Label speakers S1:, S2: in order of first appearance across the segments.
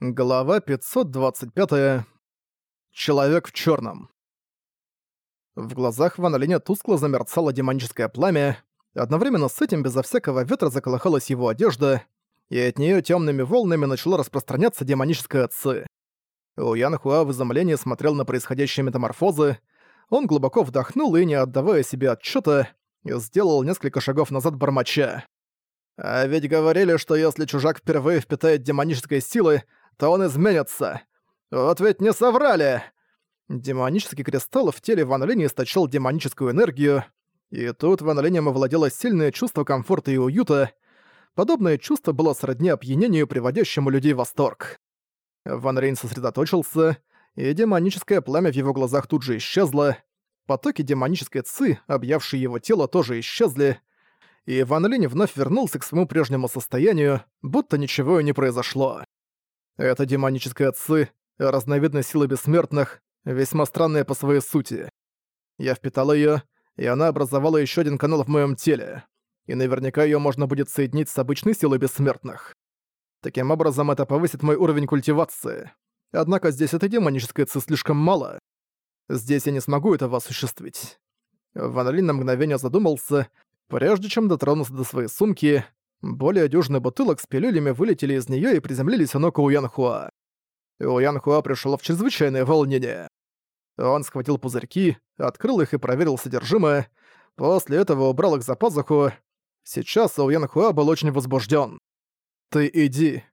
S1: Глава 525. Человек в черном. В глазах Ван Линя тускло замерцало демоническое пламя, одновременно с этим безо всякого ветра заколыхалась его одежда, и от нее темными волнами начало распространяться демоническое ци. У Ян Хуа в изумлении смотрел на происходящие метаморфозы, он глубоко вдохнул и, не отдавая себе отчета, сделал несколько шагов назад бормоча. «А ведь говорили, что если чужак впервые впитает демонической силы, то он изменится. Вот ведь не соврали!» Демонический кристалл в теле Ван Линь источал демоническую энергию, и тут Ван Линем овладело сильное чувство комфорта и уюта. Подобное чувство было сродни опьянению, приводящему людей в восторг. Ван Линь сосредоточился, и демоническое пламя в его глазах тут же исчезло. Потоки демонической ци, объявшие его тело, тоже исчезли, и Ван Линь вновь вернулся к своему прежнему состоянию, будто ничего и не произошло. Это демоническая ци, разновидность силы бессмертных, весьма странная по своей сути. Я впитал её, и она образовала ещё один канал в моём теле. И наверняка её можно будет соединить с обычной силой бессмертных. Таким образом, это повысит мой уровень культивации. Однако здесь этой демонической ци слишком мало. Здесь я не смогу этого осуществить. Ван Лин на мгновение задумался, прежде чем дотронуться до своей сумки, более дюжины бутылок с пилюлями вылетели из нее и приземлились у ног у Янхуа. У Янхуа пришло в чрезвычайное волнение. Он схватил пузырьки, открыл их и проверил содержимое, после этого убрал их за пазуху. Сейчас у Янхуа был очень возбужден. «Ты иди.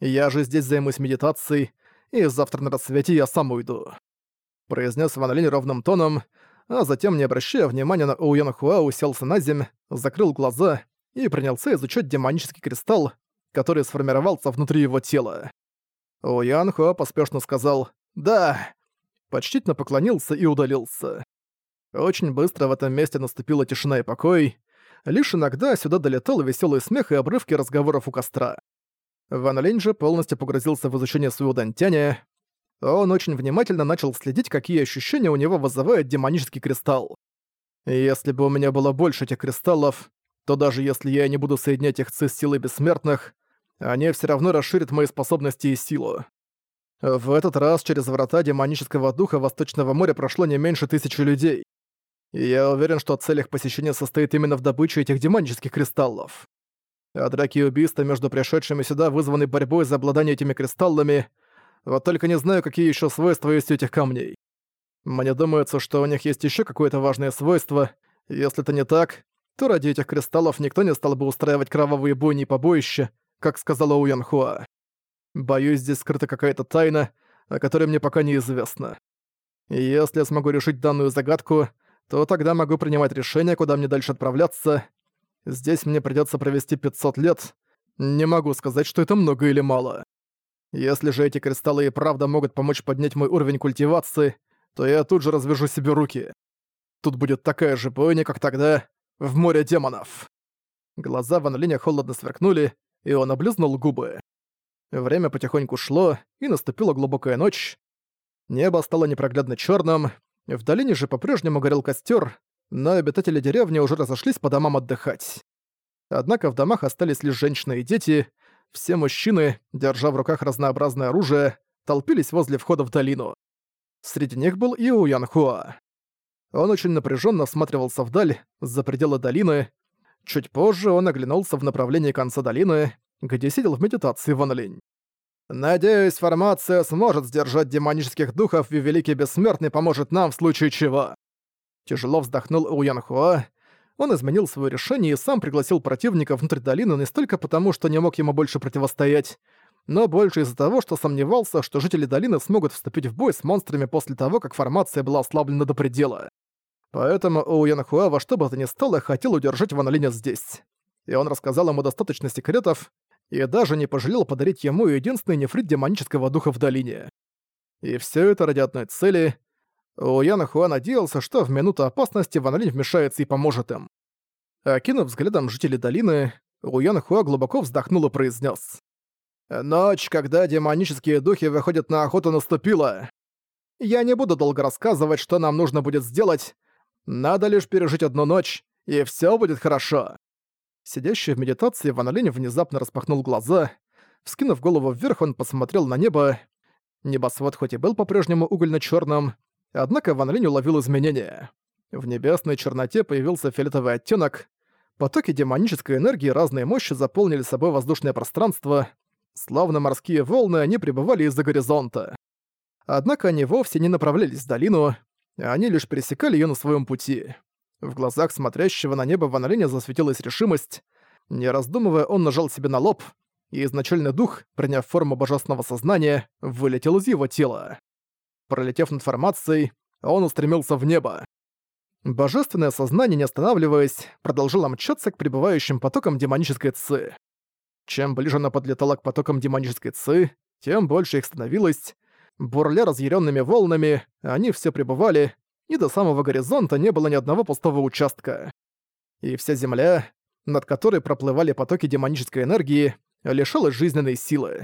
S1: Я же здесь займусь медитацией, и завтра на рассвете я сам уйду», — произнес Ван Линь ровным тоном, а затем, не обращая внимания на Оуян Хуа, уселся на земь, закрыл глаза и принялся изучать демонический кристалл, который сформировался внутри его тела. У Янхуа поспешно сказал «Да», почтительно поклонился и удалился. Очень быстро в этом месте наступила тишина и покой. Лишь иногда сюда долетал веселый смех и обрывки разговоров у костра. Ван Линь же полностью погрузился в изучение своего дантяня. Он очень внимательно начал следить, какие ощущения у него вызывает демонический кристалл. Если бы у меня было больше этих кристаллов, то даже если я не буду соединять их с силой бессмертных, они все равно расширят мои способности и силу. В этот раз через врата демонического духа Восточного моря прошло не меньше тысячи людей. И я уверен, что цель их посещения состоит именно в добыче этих демонических кристаллов. А драки и убийства между пришедшими сюда вызваны борьбой за обладание этими кристаллами, вот только не знаю, какие еще свойства есть у этих камней. Мне думается, что у них есть еще какое-то важное свойство. Если это не так, то ради этих кристаллов никто не стал бы устраивать кровавые бойни и побоища, как сказала Уян Хуа. Боюсь, здесь скрыта какая-то тайна, о которой мне пока неизвестно. И если я смогу решить данную загадку, то тогда могу принимать решение, куда мне дальше отправляться. Здесь мне придётся провести 500 лет. Не могу сказать, что это много или мало. Если же эти кристаллы и правда могут помочь поднять мой уровень культивации, то я тут же развяжу себе руки. Тут будет такая же бойня, как тогда, в море демонов!» Глаза Ван Линя холодно сверкнули, и он облизнул губы. Время потихоньку шло, и наступила глубокая ночь. Небо стало непроглядно черным, в долине же по-прежнему горел костер, но обитатели деревни уже разошлись по домам отдыхать. Однако в домах остались лишь женщины и дети, все мужчины, держа в руках разнообразное оружие, толпились возле входа в долину. Среди них был и Уян Хуа. Он очень напряженно всматривался вдаль, за пределы долины. Чуть позже он оглянулся в направлении конца долины, где сидел в медитации Ван Линь. «Надеюсь, формация сможет сдержать демонических духов, и Великий Бессмертный поможет нам в случае чего». Тяжело вздохнул У Янхуа. Он изменил свое решение и сам пригласил противника внутрь долины не столько потому, что не мог ему больше противостоять, но больше из-за того, что сомневался, что жители долины смогут вступить в бой с монстрами после того, как формация была ослаблена до предела. Поэтому у Янхуа во что бы то ни стало хотел удержать Ван Линя здесь. И он рассказал ему достаточно секретов, и даже не пожалел подарить ему единственный нефрит демонического духа в долине. И все это ради одной цели. У Янхуа надеялся, что в минуту опасности Ван Линь вмешается и поможет им. Окинув взглядом жителей долины, У Янхуа глубоко вздохнул и произнес: Ночь, когда демонические духи выходят на охоту, наступила. Я не буду долго рассказывать, что нам нужно будет сделать. Надо лишь пережить одну ночь, и все будет хорошо. Сидящий в медитации Ван Линь внезапно распахнул глаза. Вскинув голову вверх, он посмотрел на небо. Небосвод хоть и был по-прежнему угольно черным однако Ван Линь уловил изменения. В небесной черноте появился фиолетовый оттенок, потоки демонической энергии разной мощи заполнили собой воздушное пространство, словно морские волны они пребывали из-за горизонта. Однако они вовсе не направлялись в долину, они лишь пересекали ее на своем пути. В глазах смотрящего на небо Ван засветилась решимость. Не раздумывая, он нажал себе на лоб, и изначальный дух, приняв форму божественного сознания, вылетел из его тела. Пролетев над формацией, он устремился в небо. Божественное сознание, не останавливаясь, продолжило мчаться к прибывающим потокам демонической ци. Чем ближе оно подлетало к потокам демонической ци, тем больше их становилось. Бурля разъяренными волнами, они все пребывали, и до самого горизонта не было ни одного пустого участка. И вся земля, над которой проплывали потоки демонической энергии, лишилась жизненной силы.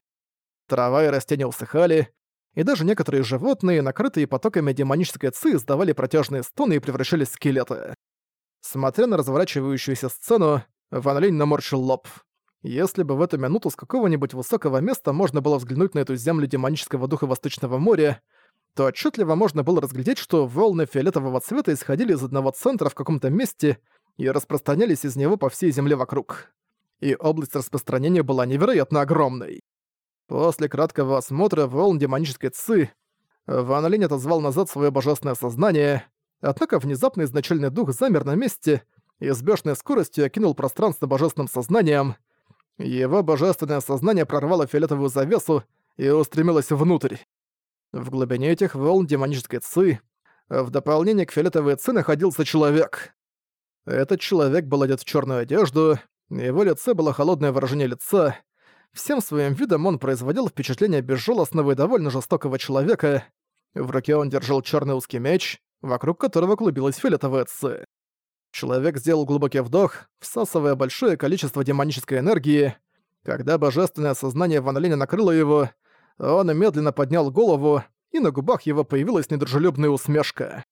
S1: Трава и растения усыхали, и даже некоторые животные, накрытые потоками демонической ци, издавали протяжные стоны и превращались в скелеты. Смотря на разворачивающуюся сцену, Ван Линь наморщил лоб. Если бы в эту минуту с какого-нибудь высокого места можно было взглянуть на эту землю демонического духа Восточного моря, то отчетливо можно было разглядеть, что волны фиолетового цвета исходили из одного центра в каком-то месте и распространялись из него по всей земле вокруг. И область распространения была невероятно огромной. После краткого осмотра волн демонической ци Ван Линь отозвал назад свое божественное сознание, однако внезапно изначальный дух замер на месте и с бешеной скоростью окинул пространство божественным сознанием. Его божественное сознание прорвало фиолетовую завесу и устремилось внутрь. В глубине этих волн демонической ци в дополнение к фиолетовой ци находился человек. Этот человек был одет в черную одежду, его лице было холодное выражение лица, Всем своим видом он производил впечатление безжалостного и довольно жестокого человека. В руке он держал черный узкий меч, вокруг которого клубилась фиолетовая ци. Человек сделал глубокий вдох, всасывая большое количество демонической энергии. Когда божественное сознание Ван Линя накрыло его, он медленно поднял голову, и на губах его появилась недружелюбная усмешка.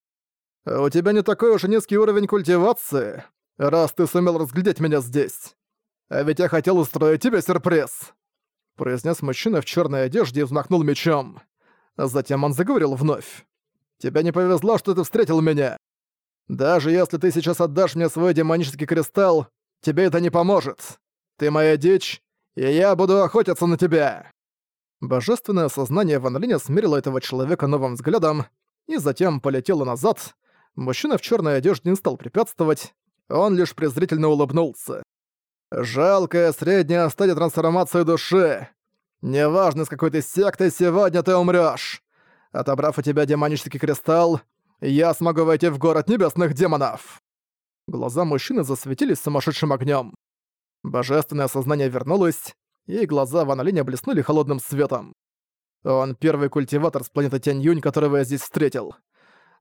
S1: «У тебя не такой уж низкий уровень культивации, раз ты сумел разглядеть меня здесь. А ведь я хотел устроить тебе сюрприз!» Произнес мужчина в черной одежде и взмахнул мечом. Затем он заговорил вновь. «Тебе не повезло, что ты встретил меня. Даже если ты сейчас отдашь мне свой демонический кристалл, тебе это не поможет. Ты моя дичь, и я буду охотиться на тебя!» Божественное сознание Ван Линя смирило этого человека новым взглядом и затем полетело назад. Мужчина в черной одежде не стал препятствовать, он лишь презрительно улыбнулся. Жалкая средняя стадия трансформации души. Неважно, с какой ты сектой, сегодня ты умрёшь. Отобрав у тебя демонический кристалл, я смогу войти в город небесных демонов. Глаза мужчины засветились сумасшедшим огнем. Божественное сознание вернулось, и глаза Ван Линя блеснули холодным светом. Он первый культиватор с планеты Тянь-Юнь, которого я здесь встретил.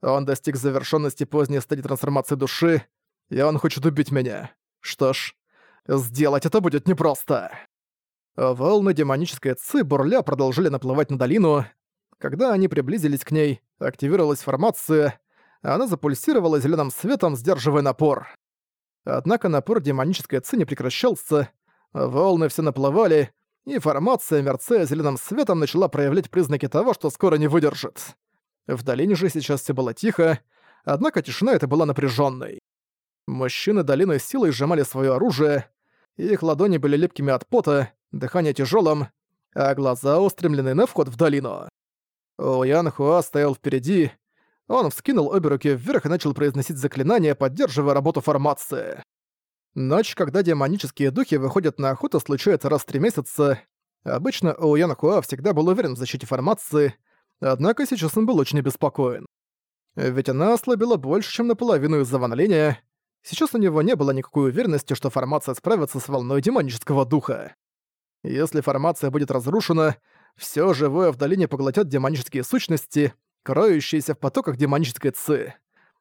S1: Он достиг завершенности поздней стадии трансформации души, и он хочет убить меня. Что ж, Сделать это будет непросто. Волны демонической ци бурля продолжили наплывать на долину. Когда они приблизились к ней, активировалась формация, она запульсировала зеленым светом, сдерживая напор. Однако напор демонической ци не прекращался, волны все наплывали, и формация, мерцая зеленым светом, начала проявлять признаки того, что скоро не выдержит. В долине же сейчас все было тихо, однако тишина эта была напряженной. Мужчины долины силой сжимали свое оружие, их ладони были липкими от пота, дыхание тяжелым, а глаза устремлены на вход в долину. Уян Хуа стоял впереди, он вскинул обе руки вверх и начал произносить заклинания, поддерживая работу формации. Ночь, когда демонические духи выходят на охоту, случается раз в три месяца. Обычно Уян Хуа всегда был уверен в защите формации, однако сейчас он был очень обеспокоен. Ведь она ослабила больше, чем наполовину из-за ваноления, Сейчас у него не было никакой уверенности, что формация справится с волной демонического духа. Если формация будет разрушена, все живое в долине поглотят демонические сущности, кроющиеся в потоках демонической ци.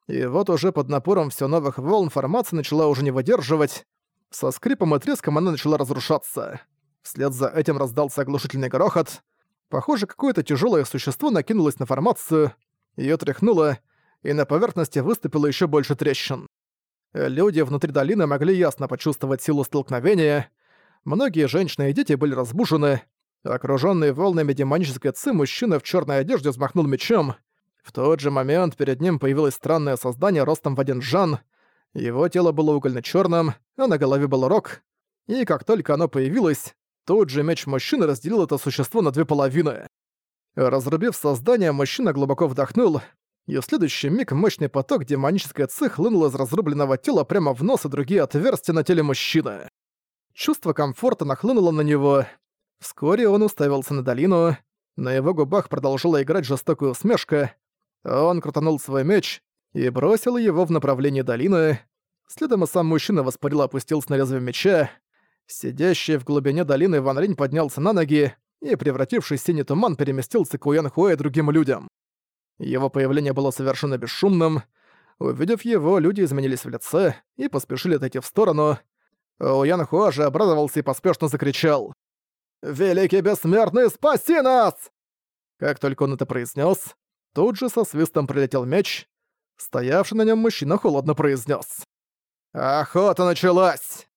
S1: И вот уже под напором все новых волн формация начала уже не выдерживать. Со скрипом и треском она начала разрушаться. Вслед за этим раздался оглушительный грохот. Похоже, какое-то тяжелое существо накинулось на формацию, ее тряхнуло, и на поверхности выступило еще больше трещин. Люди внутри долины могли ясно почувствовать силу столкновения. Многие женщины и дети были разбужены. Окружённый волнами демонической ци, мужчина в чёрной одежде взмахнул мечом. В тот же момент перед ним появилось странное создание ростом в один жан. Его тело было угольно-чёрным, а на голове был рог. И как только оно появилось, тут же меч мужчины разделил это существо на две половины. Разрубив создание, мужчина глубоко вдохнул, и в следующий миг мощный поток демонической ци хлынул из разрубленного тела прямо в нос и другие отверстия на теле мужчины. Чувство комфорта нахлынуло на него. Вскоре он уставился на долину. На его губах продолжила играть жестокая усмешка. Он крутанул свой меч и бросил его в направлении долины. Следом и сам мужчина воспарил опустился на лезвие меча. Сидящий в глубине долины Ван Ринь поднялся на ноги и, превратившись в синий туман, переместился к Уян Хуэ и другим людям. Его появление было совершенно бесшумным. Увидев его, люди изменились в лице и поспешили отойти в сторону. Уян Хуа же обрадовался и поспешно закричал. «Великий Бессмертный, спаси нас!» Как только он это произнес, тут же со свистом прилетел меч. Стоявший на нем мужчина холодно произнес: «Охота началась!»